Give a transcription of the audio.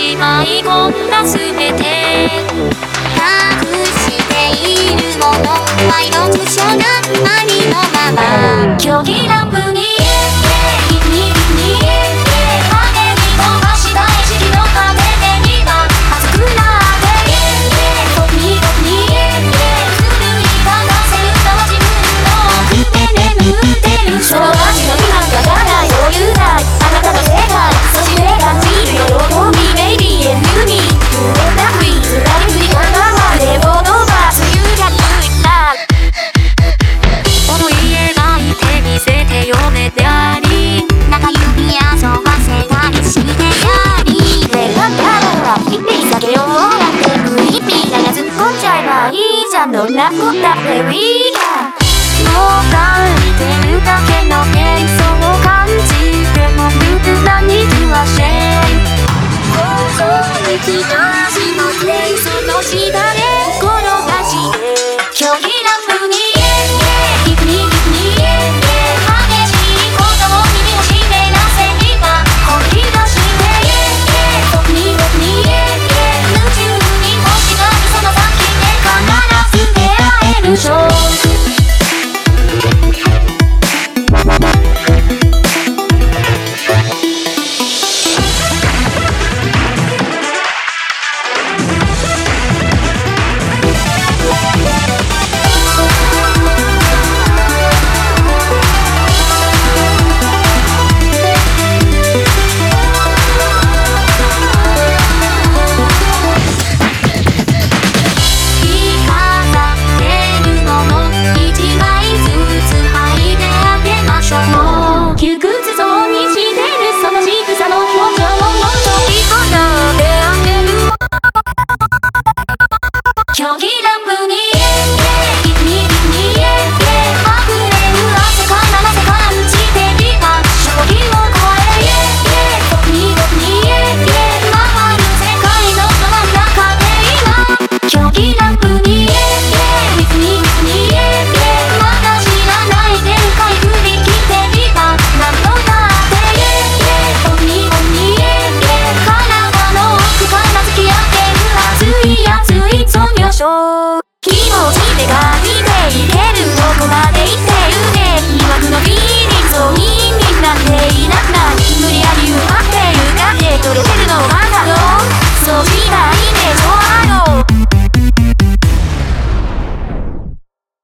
しまいこんなすべて。ーもう感じてるだけの幻想を感じても無駄なにきはシェイ心に気がのもてその時代しょう。気持ちで書いていける。どこまで行って